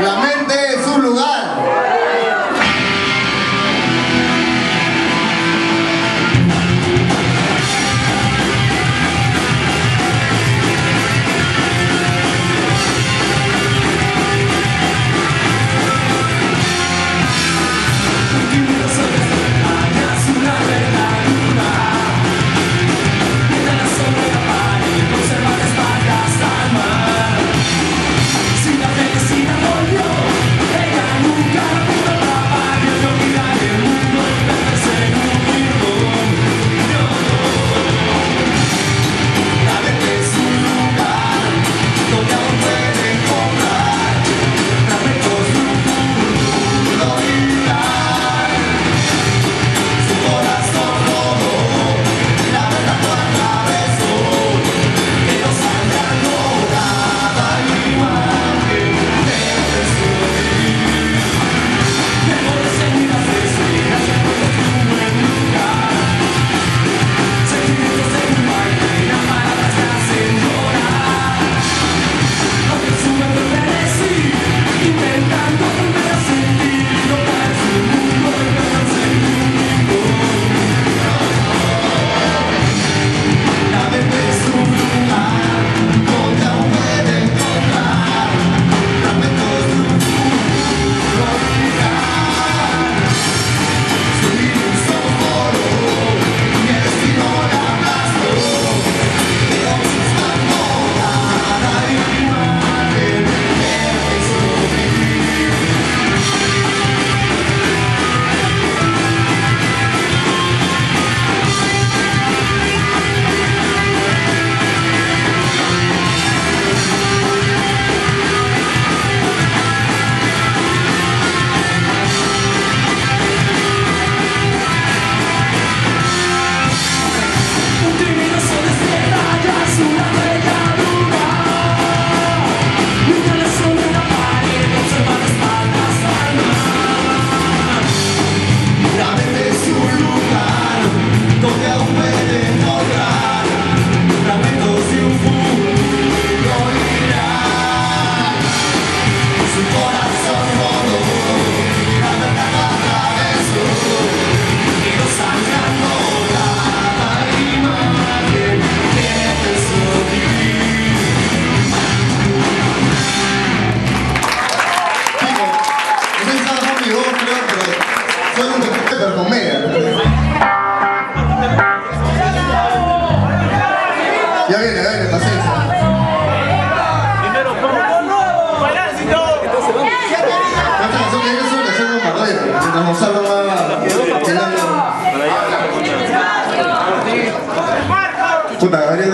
La mente es un lugar. Ya viene, ya viene, paciencia. Esta canción tiene que ser una canción bombardera, mientras nos salva Puta, Gabriel